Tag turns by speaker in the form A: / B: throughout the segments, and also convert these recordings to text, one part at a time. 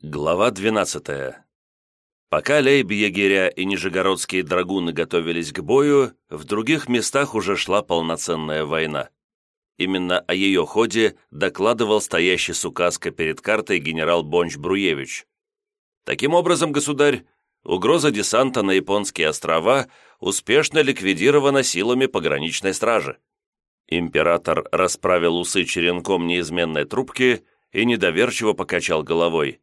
A: Глава 12. Пока лейб-егеря и нижегородские драгуны готовились к бою, в других местах уже шла полноценная война. Именно о ее ходе докладывал стоящий с указкой перед картой генерал Бонч-Бруевич. Таким образом, государь, угроза десанта на японские острова успешно ликвидирована силами пограничной стражи. Император расправил усы черенком неизменной трубки и недоверчиво покачал головой.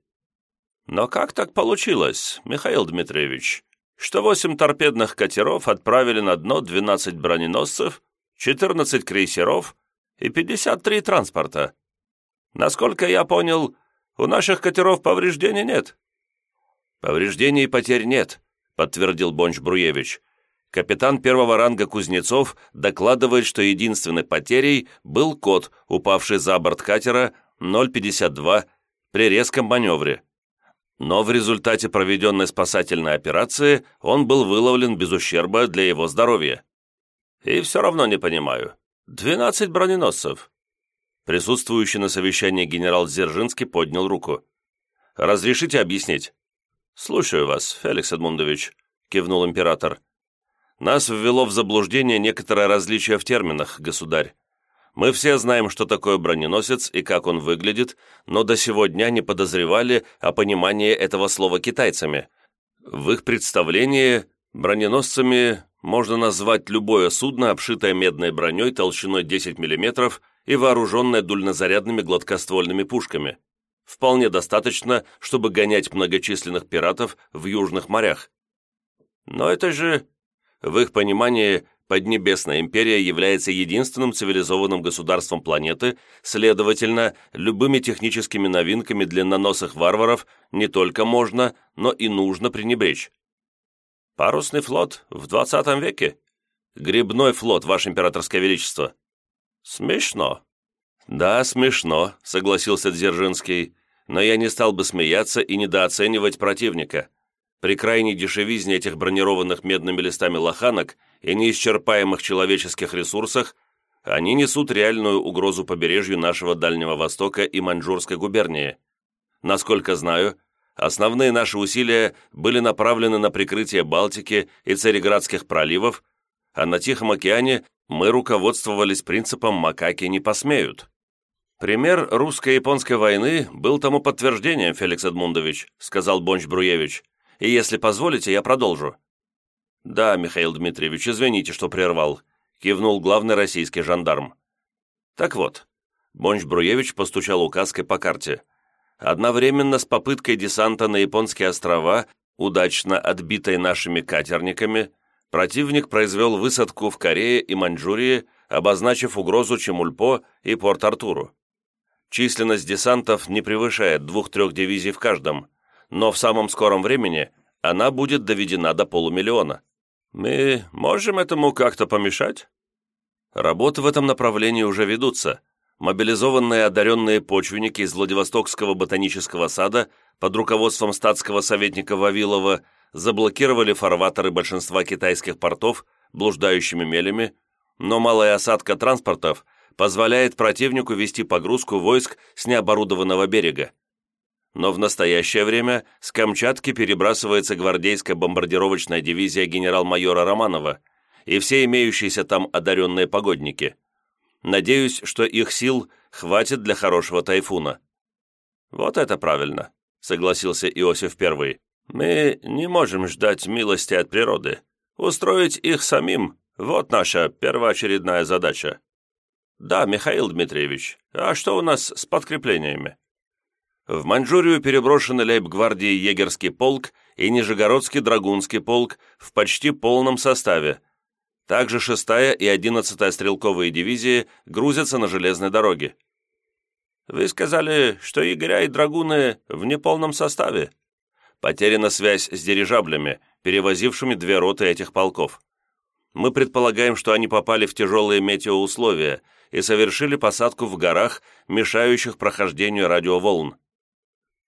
A: Но как так получилось, Михаил Дмитриевич, что восемь торпедных катеров отправили на дно 12 броненосцев, 14 крейсеров и 53 транспорта? Насколько я понял, у наших катеров повреждений нет. Повреждений и потерь нет, подтвердил Бонч Бруевич. Капитан первого ранга Кузнецов докладывает, что единственной потерей был кот, упавший за борт катера 052 при резком маневре. Но в результате проведенной спасательной операции он был выловлен без ущерба для его здоровья. И все равно не понимаю. Двенадцать броненосцев. Присутствующий на совещании генерал Дзержинский поднял руку. «Разрешите объяснить?» «Слушаю вас, Феликс Эдмундович», — кивнул император. «Нас ввело в заблуждение некоторое различие в терминах, государь. Мы все знаем, что такое броненосец и как он выглядит, но до сего дня не подозревали о понимании этого слова китайцами. В их представлении броненосцами можно назвать любое судно, обшитое медной броней толщиной 10 мм и вооруженное дульнозарядными гладкоствольными пушками. Вполне достаточно, чтобы гонять многочисленных пиратов в южных морях. Но это же, в их понимании, Поднебесная империя является единственным цивилизованным государством планеты, следовательно, любыми техническими новинками для наносых варваров не только можно, но и нужно пренебречь. Парусный флот в 20 веке? Грибной флот, Ваше Императорское Величество. Смешно. Да, смешно, согласился Дзержинский, но я не стал бы смеяться и недооценивать противника. При крайней дешевизне этих бронированных медными листами лоханок и неисчерпаемых человеческих ресурсах они несут реальную угрозу побережью нашего Дальнего Востока и Маньчжурской губернии. Насколько знаю, основные наши усилия были направлены на прикрытие Балтики и Цареградских проливов, а на Тихом океане мы руководствовались принципом «макаки не посмеют». «Пример русско-японской войны был тому подтверждением, Феликс Эдмундович», сказал Бонч Бруевич, «и если позволите, я продолжу. «Да, Михаил Дмитриевич, извините, что прервал», — кивнул главный российский жандарм. «Так вот», — Бонч Бруевич постучал указкой по карте. «Одновременно с попыткой десанта на японские острова, удачно отбитой нашими катерниками, противник произвел высадку в Корее и Маньчжурии, обозначив угрозу Чемульпо и Порт-Артуру. Численность десантов не превышает двух-трех дивизий в каждом, но в самом скором времени она будет доведена до полумиллиона. Мы можем этому как-то помешать? Работы в этом направлении уже ведутся. Мобилизованные одаренные почвенники из Владивостокского ботанического сада под руководством статского советника Вавилова заблокировали фарватеры большинства китайских портов блуждающими мелями, но малая осадка транспортов позволяет противнику вести погрузку войск с необорудованного берега но в настоящее время с Камчатки перебрасывается гвардейская бомбардировочная дивизия генерал-майора Романова и все имеющиеся там одаренные погодники. Надеюсь, что их сил хватит для хорошего тайфуна». «Вот это правильно», — согласился Иосиф I. «Мы не можем ждать милости от природы. Устроить их самим — вот наша первоочередная задача». «Да, Михаил Дмитриевич, а что у нас с подкреплениями?» В Маньчжурию переброшены лейб-гвардии егерский полк и Нижегородский драгунский полк в почти полном составе. Также 6-я и 11-я стрелковые дивизии грузятся на железной дороге. Вы сказали, что егеря и драгуны в неполном составе. Потеряна связь с дирижаблями, перевозившими две роты этих полков. Мы предполагаем, что они попали в тяжелые метеоусловия и совершили посадку в горах, мешающих прохождению радиоволн.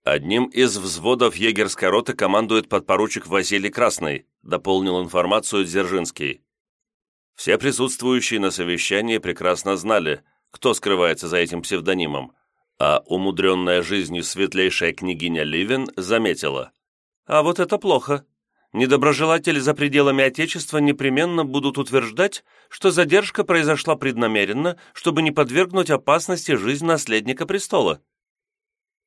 A: «Одним из взводов егерской роты командует подпоручик Василий Красный», дополнил информацию Дзержинский. Все присутствующие на совещании прекрасно знали, кто скрывается за этим псевдонимом, А умудренная жизнью светлейшая княгиня Ливен заметила. «А вот это плохо. Недоброжелатели за пределами Отечества непременно будут утверждать, что задержка произошла преднамеренно, чтобы не подвергнуть опасности жизнь наследника престола».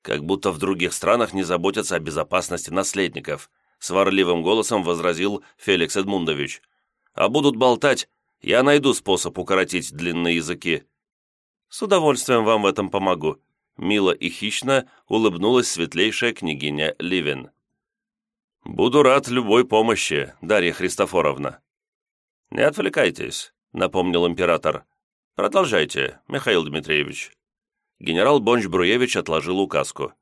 A: «Как будто в других странах не заботятся о безопасности наследников», сварливым голосом возразил Феликс Эдмундович. «А будут болтать, я найду способ укоротить длинные языки». «С удовольствием вам в этом помогу», мило и хищно улыбнулась светлейшая княгиня Ливен. «Буду рад любой помощи, Дарья Христофоровна». «Не отвлекайтесь», — напомнил император. «Продолжайте, Михаил Дмитриевич». Генерал Бонч-Бруевич отложил указку.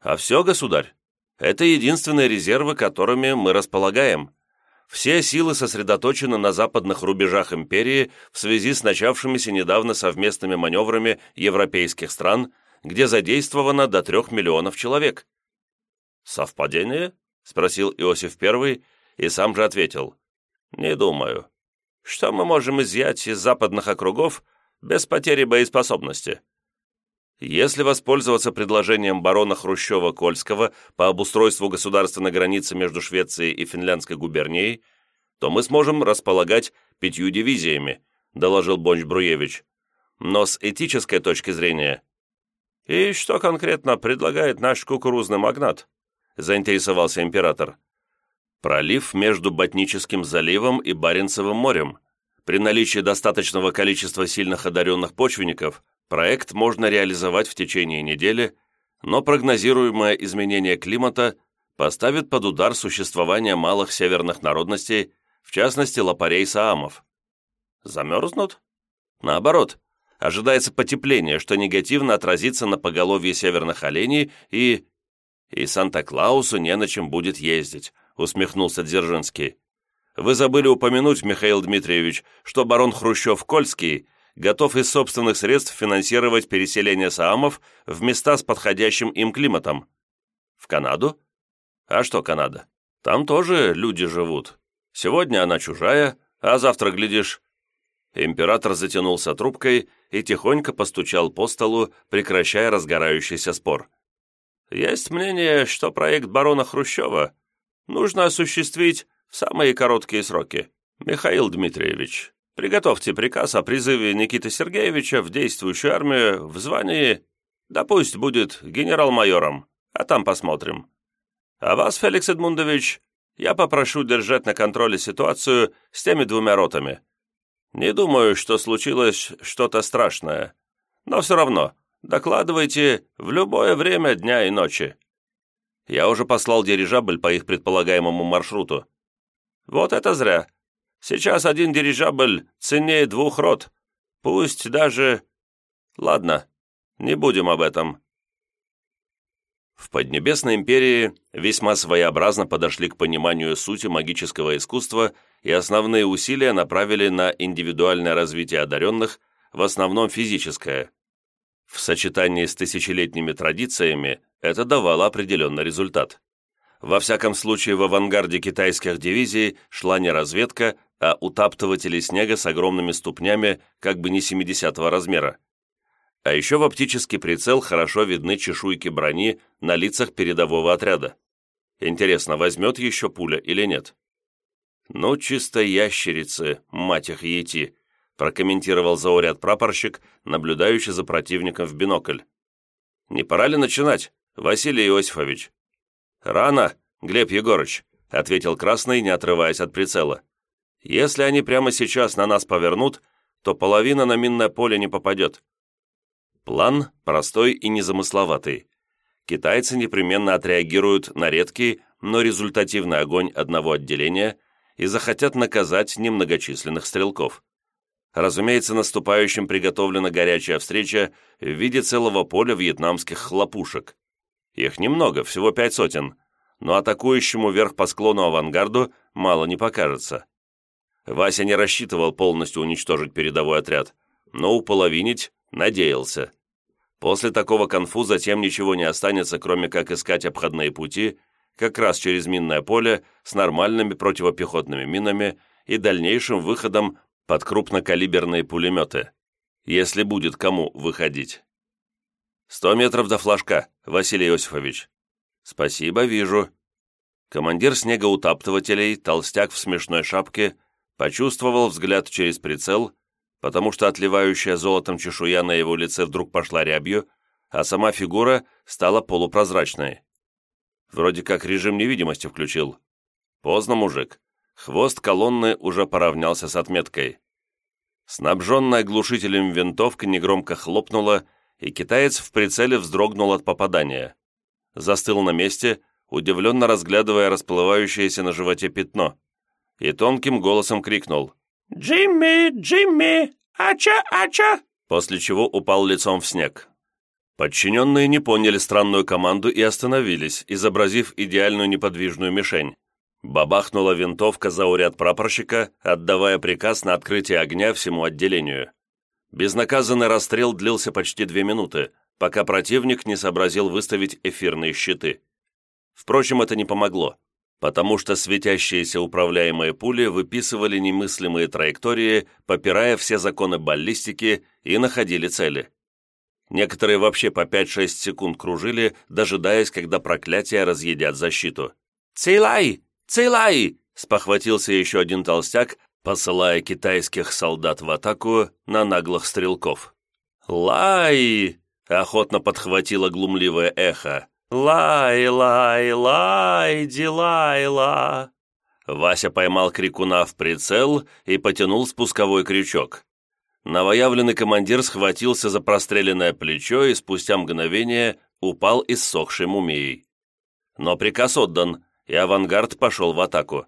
A: «А все, государь, это единственные резервы, которыми мы располагаем. Все силы сосредоточены на западных рубежах империи в связи с начавшимися недавно совместными маневрами европейских стран, где задействовано до трех миллионов человек. «Совпадение?» — спросил Иосиф I и сам же ответил. «Не думаю. Что мы можем изъять из западных округов без потери боеспособности?» Если воспользоваться предложением барона Хрущева-Кольского по обустройству государственной границы между Швецией и Финляндской губернией, то мы сможем располагать пятью дивизиями, доложил Бонч-Бруевич. Но с этической точки зрения... «И что конкретно предлагает наш кукурузный магнат?» заинтересовался император. Пролив между Ботническим заливом и Баренцевым морем. При наличии достаточного количества сильных одаренных почвенников проект можно реализовать в течение недели, но прогнозируемое изменение климата поставит под удар существование малых северных народностей, в частности лопарей саамов. Замерзнут? Наоборот, ожидается потепление, что негативно отразится на поголовье северных оленей и «И Санта-Клаусу не на чем будет ездить», — усмехнулся Дзержинский. «Вы забыли упомянуть, Михаил Дмитриевич, что барон Хрущев-Кольский готов из собственных средств финансировать переселение саамов в места с подходящим им климатом. В Канаду? А что Канада? Там тоже люди живут. Сегодня она чужая, а завтра, глядишь...» Император затянулся трубкой и тихонько постучал по столу, прекращая разгорающийся спор. Есть мнение, что проект барона Хрущева нужно осуществить в самые короткие сроки. Михаил Дмитриевич, приготовьте приказ о призыве Никиты Сергеевича в действующую армию в звании, да пусть будет генерал-майором, а там посмотрим. А вас, Феликс Эдмундович, я попрошу держать на контроле ситуацию с теми двумя ротами. Не думаю, что случилось что-то страшное, но все равно Докладывайте в любое время дня и ночи. Я уже послал дирижабль по их предполагаемому маршруту. Вот это зря. Сейчас один дирижабль ценнее двух рот. Пусть даже... Ладно, не будем об этом. В Поднебесной империи весьма своеобразно подошли к пониманию сути магического искусства и основные усилия направили на индивидуальное развитие одаренных, в основном физическое. В сочетании с тысячелетними традициями это давало определенный результат. Во всяком случае, в авангарде китайских дивизий шла не разведка, а утаптыватели снега с огромными ступнями, как бы не 70-го размера. А еще в оптический прицел хорошо видны чешуйки брони на лицах передового отряда. Интересно, возьмет еще пуля или нет? Ну, чисто ящерицы, мать их ети, прокомментировал зауряд прапорщик, наблюдающий за противником в бинокль. «Не пора ли начинать, Василий Иосифович?» «Рано, Глеб Егорыч», — ответил Красный, не отрываясь от прицела. «Если они прямо сейчас на нас повернут, то половина на минное поле не попадет». План простой и незамысловатый. Китайцы непременно отреагируют на редкий, но результативный огонь одного отделения и захотят наказать немногочисленных стрелков. Разумеется, наступающим приготовлена горячая встреча в виде целого поля вьетнамских хлопушек. Их немного, всего пять сотен, но атакующему вверх по склону авангарду мало не покажется. Вася не рассчитывал полностью уничтожить передовой отряд, но уполовинить надеялся. После такого конфуза тем ничего не останется, кроме как искать обходные пути, как раз через минное поле с нормальными противопехотными минами и дальнейшим выходом под крупнокалиберные пулеметы, если будет кому выходить. «Сто метров до флажка, Василий Иосифович». «Спасибо, вижу». Командир снегоутаптывателей, толстяк в смешной шапке, почувствовал взгляд через прицел, потому что отливающая золотом чешуя на его лице вдруг пошла рябью, а сама фигура стала полупрозрачной. Вроде как режим невидимости включил. Поздно, мужик. Хвост колонны уже поравнялся с отметкой. Снабженная глушителем винтовка негромко хлопнула, и китаец в прицеле вздрогнул от попадания. Застыл на месте, удивленно разглядывая расплывающееся на животе пятно, и тонким голосом крикнул «Джимми! Джимми! Ача! Ача!» после чего упал лицом в снег. Подчиненные не поняли странную команду и остановились, изобразив идеальную неподвижную мишень. Бабахнула винтовка за уряд прапорщика, отдавая приказ на открытие огня всему отделению. Безнаказанный расстрел длился почти две минуты, пока противник не сообразил выставить эфирные щиты. Впрочем, это не помогло, потому что светящиеся управляемые пули выписывали немыслимые траектории, попирая все законы баллистики и находили цели. Некоторые вообще по 5-6 секунд кружили, дожидаясь, когда проклятия разъедят защиту. «Цилай! Цилай!» — спохватился еще один толстяк, посылая китайских солдат в атаку на наглых стрелков. «Лай!» — охотно подхватило глумливое эхо. «Лай, лай, лай, дилайла!» Вася поймал крикуна в прицел и потянул спусковой крючок. Новоявленный командир схватился за простреленное плечо и спустя мгновение упал иссохшей мумией. Но приказ отдан, и авангард пошел в атаку.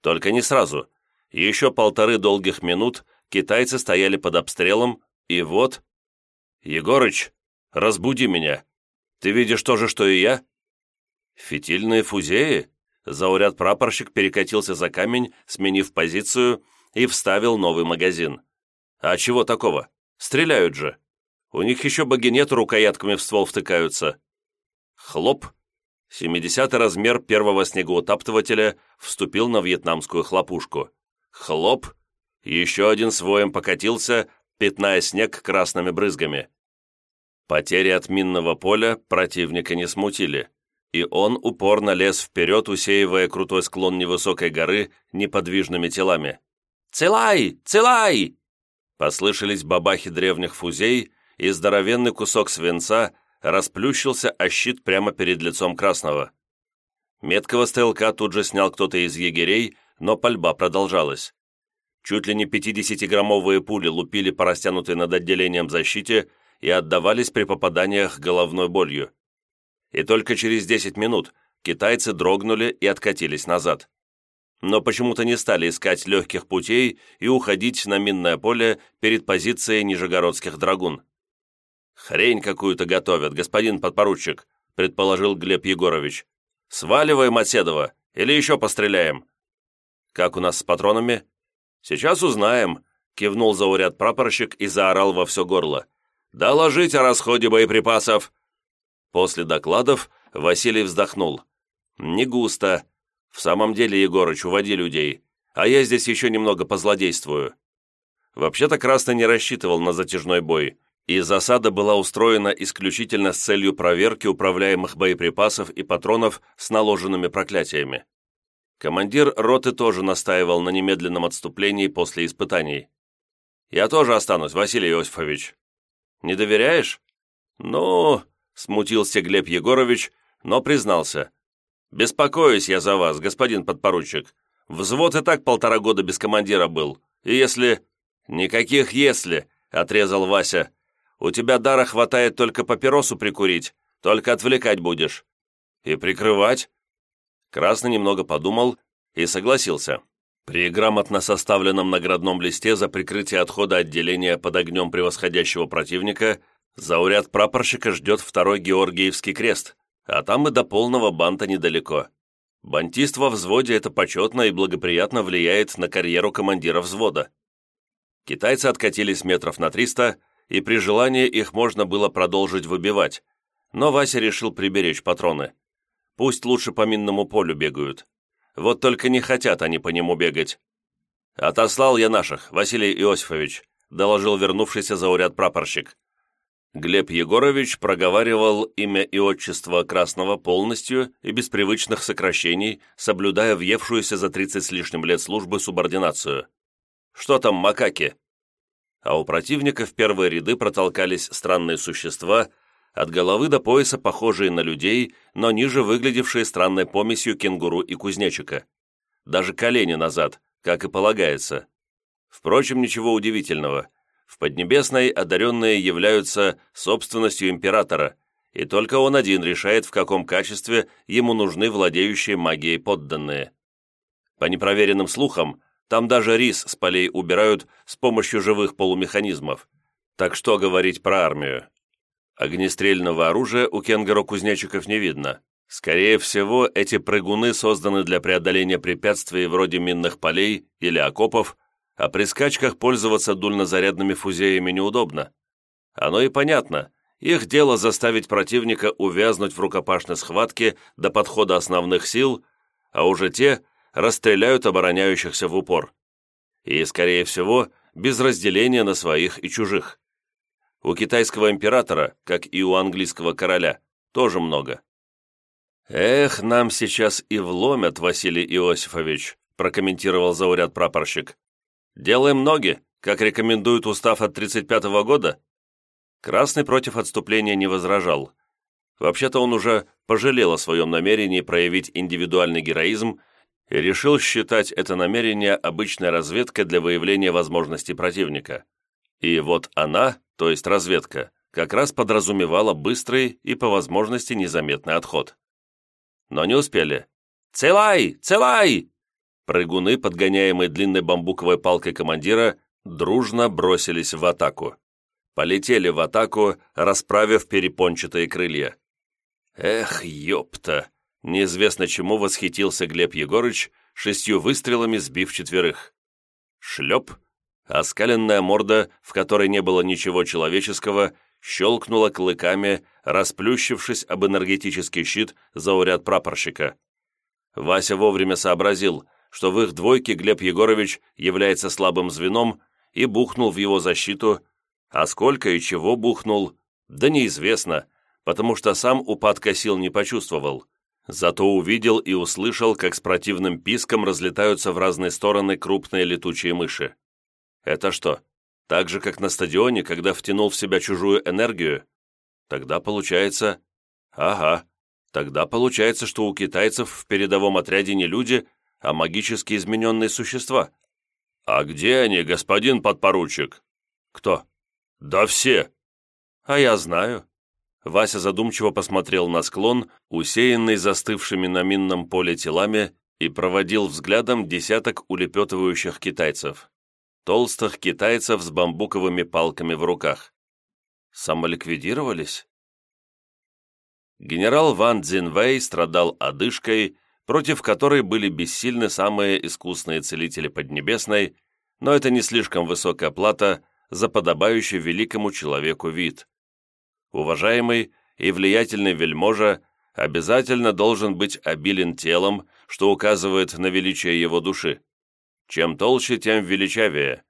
A: Только не сразу. Еще полторы долгих минут китайцы стояли под обстрелом, и вот... «Егорыч, разбуди меня. Ты видишь то же, что и я?» «Фитильные фузеи?» Зауряд прапорщик перекатился за камень, сменив позицию, и вставил новый магазин. «А чего такого? Стреляют же. У них еще багинеты рукоятками в ствол втыкаются». Хлоп! 70-й размер первого снегоутаптывателя вступил на вьетнамскую хлопушку. Хлоп! Еще один своем покатился, пятная снег красными брызгами. Потери от минного поля противника не смутили, и он упорно лез вперед, усеивая крутой склон невысокой горы неподвижными телами. «Целай! Целай!» Послышались бабахи древних фузей, и здоровенный кусок свинца расплющился о щит прямо перед лицом Красного. Меткого стрелка тут же снял кто-то из егерей, но пальба продолжалась. Чуть ли не 50-граммовые пули лупили по растянутой над отделением защите и отдавались при попаданиях головной болью. И только через 10 минут китайцы дрогнули и откатились назад но почему-то не стали искать легких путей и уходить на минное поле перед позицией нижегородских драгун. «Хрень какую-то готовят, господин подпоручик», предположил Глеб Егорович. «Сваливаем от Седова, или еще постреляем?» «Как у нас с патронами?» «Сейчас узнаем», кивнул зауряд прапорщик и заорал во все горло. «Доложить о расходе боеприпасов!» После докладов Василий вздохнул. «Не густо. «В самом деле, Егорыч, уводи людей, а я здесь еще немного позлодействую». Вообще-то Красный не рассчитывал на затяжной бой, и засада была устроена исключительно с целью проверки управляемых боеприпасов и патронов с наложенными проклятиями. Командир роты тоже настаивал на немедленном отступлении после испытаний. «Я тоже останусь, Василий Иосифович». «Не доверяешь?» «Ну...» — смутился Глеб Егорович, но признался. «Беспокоюсь я за вас, господин подпоручик. Взвод и так полтора года без командира был. И если...» «Никаких «если», — отрезал Вася. «У тебя дара хватает только папиросу прикурить, только отвлекать будешь». «И прикрывать?» Красный немного подумал и согласился. При грамотно составленном наградном листе за прикрытие отхода отделения под огнем превосходящего противника зауряд прапорщика ждет второй Георгиевский крест, а там и до полного банта недалеко. Бантист во взводе – это почетно и благоприятно влияет на карьеру командира взвода. Китайцы откатились метров на 300, и при желании их можно было продолжить выбивать, но Вася решил приберечь патроны. Пусть лучше по минному полю бегают. Вот только не хотят они по нему бегать. «Отослал я наших, Василий Иосифович», доложил вернувшийся за уряд прапорщик. Глеб Егорович проговаривал имя и отчество Красного полностью и без привычных сокращений, соблюдая въевшуюся за 30 с лишним лет службы субординацию. «Что там, макаки?» А у противника в первые ряды протолкались странные существа, от головы до пояса похожие на людей, но ниже выглядевшие странной помесью кенгуру и кузнечика. Даже колени назад, как и полагается. Впрочем, ничего удивительного – в Поднебесной одаренные являются собственностью императора, и только он один решает, в каком качестве ему нужны владеющие магией подданные. По непроверенным слухам, там даже рис с полей убирают с помощью живых полумеханизмов. Так что говорить про армию? Огнестрельного оружия у кенгуро-кузнечиков не видно. Скорее всего, эти прыгуны созданы для преодоления препятствий вроде минных полей или окопов, а при скачках пользоваться дульнозарядными фузеями неудобно. Оно и понятно, их дело заставить противника увязнуть в рукопашной схватке до подхода основных сил, а уже те расстреляют обороняющихся в упор. И, скорее всего, без разделения на своих и чужих. У китайского императора, как и у английского короля, тоже много. «Эх, нам сейчас и вломят, Василий Иосифович», прокомментировал зауряд прапорщик. Делаем ноги, как рекомендует устав от 35-го года?» Красный против отступления не возражал. Вообще-то он уже пожалел о своем намерении проявить индивидуальный героизм и решил считать это намерение обычной разведкой для выявления возможностей противника. И вот она, то есть разведка, как раз подразумевала быстрый и по возможности незаметный отход. Но не успели. «Целай! Целай!» Прыгуны, подгоняемые длинной бамбуковой палкой командира, дружно бросились в атаку. Полетели в атаку, расправив перепончатые крылья. Эх, ёпта! Неизвестно чему восхитился Глеб Егорыч, шестью выстрелами сбив четверых. Шлеп! Оскаленная морда, в которой не было ничего человеческого, щелкнула клыками, расплющившись об энергетический щит зауряд прапорщика. Вася вовремя сообразил, что в их двойке Глеб Егорович является слабым звеном и бухнул в его защиту, а сколько и чего бухнул, да неизвестно, потому что сам упадка сил не почувствовал. Зато увидел и услышал, как с противным писком разлетаются в разные стороны крупные летучие мыши. Это что, так же, как на стадионе, когда втянул в себя чужую энергию? Тогда получается... Ага, тогда получается, что у китайцев в передовом отряде не люди, а магически измененные существа. «А где они, господин подпоручик?» «Кто?» «Да все!» «А я знаю». Вася задумчиво посмотрел на склон, усеянный застывшими на минном поле телами, и проводил взглядом десяток улепетывающих китайцев. Толстых китайцев с бамбуковыми палками в руках. Самоликвидировались? Генерал Ван Цзинвэй страдал одышкой против которой были бессильны самые искусные целители Поднебесной, но это не слишком высокая плата за подобающий великому человеку вид. Уважаемый и влиятельный вельможа обязательно должен быть обилен телом, что указывает на величие его души. Чем толще, тем величавее.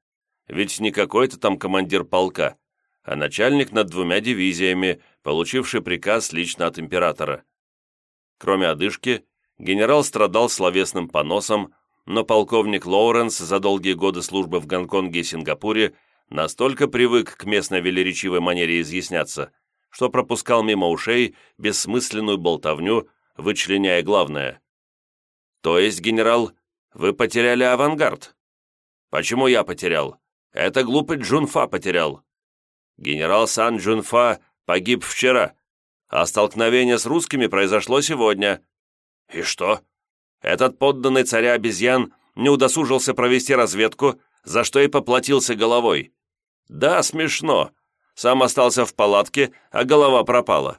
A: Ведь не какой-то там командир полка, а начальник над двумя дивизиями, получивший приказ лично от императора. Кроме одышки, Генерал страдал словесным поносом, но полковник Лоуренс за долгие годы службы в Гонконге и Сингапуре настолько привык к местной велеречивой манере изъясняться, что пропускал мимо ушей бессмысленную болтовню, вычленяя главное. «То есть, генерал, вы потеряли авангард?» «Почему я потерял? Это глупый Джунфа потерял». «Генерал Сан Джунфа погиб вчера, а столкновение с русскими произошло сегодня», «И что? Этот подданный царя обезьян не удосужился провести разведку, за что и поплатился головой. Да, смешно. Сам остался в палатке, а голова пропала.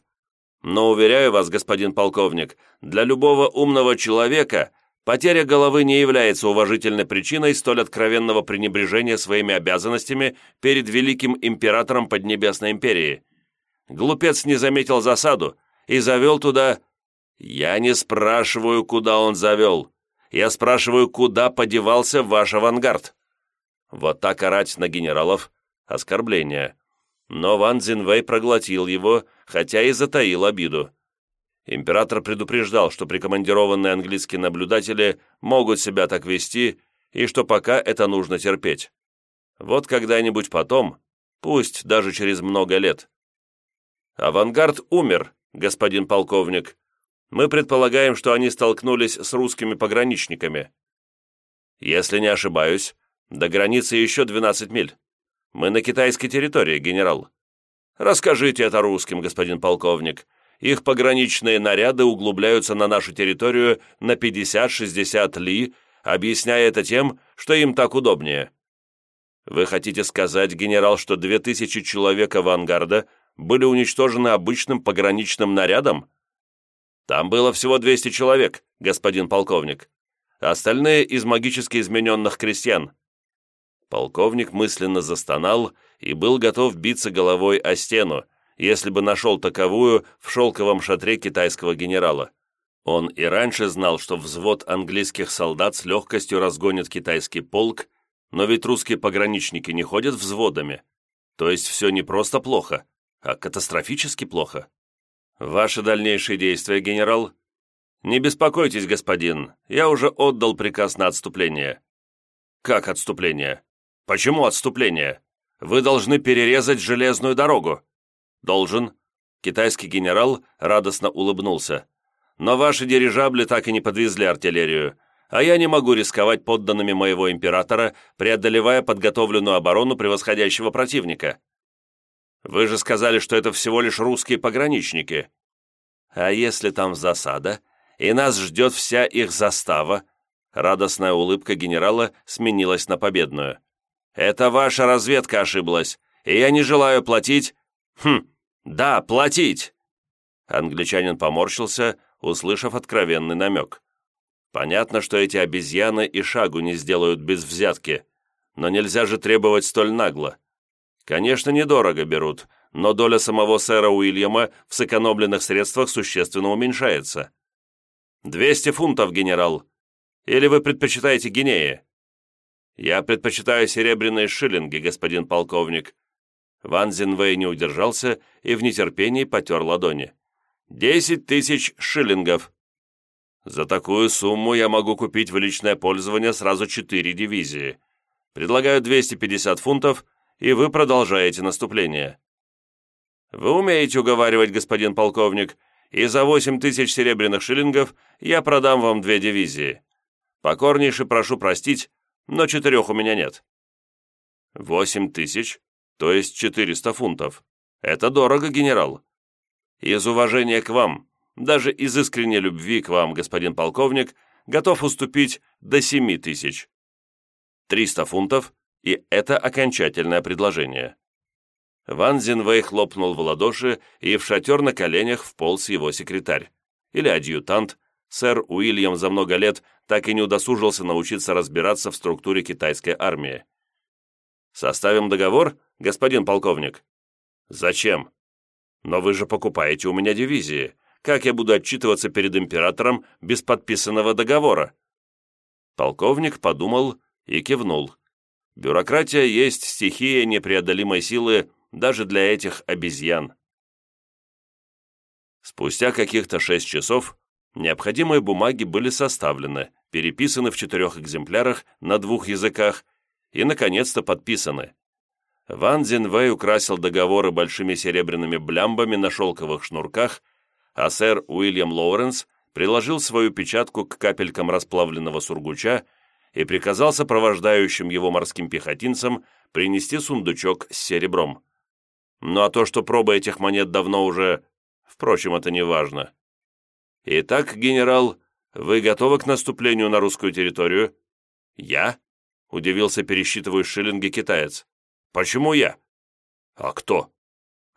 A: Но, уверяю вас, господин полковник, для любого умного человека потеря головы не является уважительной причиной столь откровенного пренебрежения своими обязанностями перед великим императором Поднебесной империи. Глупец не заметил засаду и завел туда «Я не спрашиваю, куда он завел. Я спрашиваю, куда подевался ваш авангард». Вот так орать на генералов – оскорбление. Но Ван Цзинвэй проглотил его, хотя и затаил обиду. Император предупреждал, что прикомандированные английские наблюдатели могут себя так вести, и что пока это нужно терпеть. Вот когда-нибудь потом, пусть даже через много лет. Авангард умер, господин полковник. Мы предполагаем, что они столкнулись с русскими пограничниками. Если не ошибаюсь, до границы еще 12 миль. Мы на китайской территории, генерал. Расскажите это русским, господин полковник. Их пограничные наряды углубляются на нашу территорию на 50-60 ли, объясняя это тем, что им так удобнее. Вы хотите сказать, генерал, что 2000 человек авангарда были уничтожены обычным пограничным нарядом? Там было всего 200 человек, господин полковник. Остальные из магически измененных крестьян. Полковник мысленно застонал и был готов биться головой о стену, если бы нашел таковую в шелковом шатре китайского генерала. Он и раньше знал, что взвод английских солдат с легкостью разгонит китайский полк, но ведь русские пограничники не ходят взводами. То есть все не просто плохо, а катастрофически плохо. Ваши дальнейшие действия, генерал? Не беспокойтесь, господин, я уже отдал приказ на отступление. Как отступление? Почему отступление? Вы должны перерезать железную дорогу. Должен. Китайский генерал радостно улыбнулся. Но ваши дирижабли так и не подвезли артиллерию, а я не могу рисковать подданными моего императора, преодолевая подготовленную оборону превосходящего противника. Вы же сказали, что это всего лишь русские пограничники. А если там засада, и нас ждет вся их застава, радостная улыбка генерала сменилась на победную. Это ваша разведка ошиблась, и я не желаю платить... Хм, да, платить!» Англичанин поморщился, услышав откровенный намек. Понятно, что эти обезьяны и шагу не сделают без взятки, но нельзя же требовать столь нагло. Конечно, недорого берут, но доля самого сэра Уильяма в сэкономленных средствах существенно уменьшается. «Двести фунтов, генерал. Или вы предпочитаете гинеи?» «Я предпочитаю серебряные шиллинги, господин полковник». Ван Зинвей не удержался и в нетерпении потер ладони. «Десять тысяч шиллингов». «За такую сумму я могу купить в личное пользование сразу четыре дивизии. Предлагаю 250 фунтов, и вы продолжаете наступление». «Вы умеете уговаривать, господин полковник, и за восемь тысяч серебряных шиллингов я продам вам две дивизии. Покорнейше прошу простить, но четырех у меня нет». «Восемь тысяч, то есть четыреста фунтов. Это дорого, генерал. Из уважения к вам, даже из искренней любви к вам, господин полковник, готов уступить до семи тысяч. Триста фунтов, и это окончательное предложение». Ван Зинвей хлопнул в ладоши, и в шатер на коленях вполз его секретарь. Или адъютант, сэр Уильям за много лет так и не удосужился научиться разбираться в структуре китайской армии. «Составим договор, господин полковник?» «Зачем? Но вы же покупаете у меня дивизии. Как я буду отчитываться перед императором без подписанного договора?» Полковник подумал и кивнул. «Бюрократия есть стихия непреодолимой силы даже для этих обезьян». Спустя каких-то шесть часов Необходимые бумаги были составлены, переписаны в четырех экземплярах на двух языках и, наконец-то, подписаны. Ван Зинвэй украсил договоры большими серебряными блямбами на шелковых шнурках, а сэр Уильям Лоуренс приложил свою печатку к капелькам расплавленного сургуча и приказал сопровождающим его морским пехотинцам принести сундучок с серебром. Ну а то, что проба этих монет давно уже... Впрочем, это не важно. «Итак, генерал, вы готовы к наступлению на русскую территорию?» «Я?» — удивился пересчитывая шиллинги китаец. «Почему я?» «А кто?»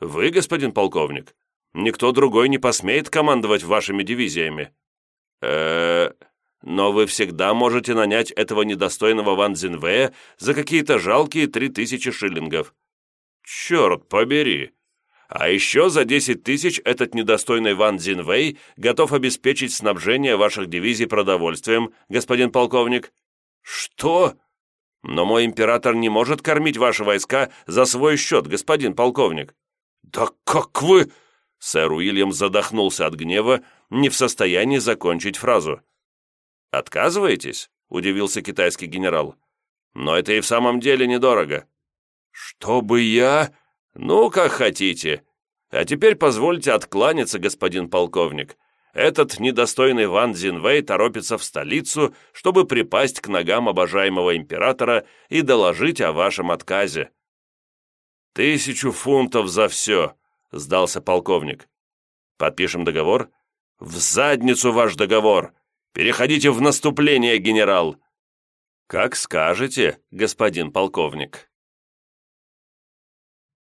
A: «Вы, господин полковник. Никто другой не посмеет командовать вашими дивизиями». э но вы всегда можете нанять этого недостойного Ван Зинвея за какие-то жалкие три тысячи шиллингов». «Черт побери! А еще за 10 тысяч этот недостойный Ван Цзинвэй готов обеспечить снабжение ваших дивизий продовольствием, господин полковник». «Что?» Но мой император не может кормить ваши войска за свой счет, господин полковник». «Да как вы...» Сэр Уильям задохнулся от гнева, не в состоянии закончить фразу. «Отказываетесь?» – удивился китайский генерал. «Но это и в самом деле недорого». «Чтобы я...» «Ну, как хотите. А теперь позвольте откланяться, господин полковник. Этот недостойный Ван Зинвей торопится в столицу, чтобы припасть к ногам обожаемого императора и доложить о вашем отказе». «Тысячу фунтов за все», — сдался полковник. «Подпишем договор?» «В задницу ваш договор! Переходите в наступление, генерал!» «Как скажете, господин полковник».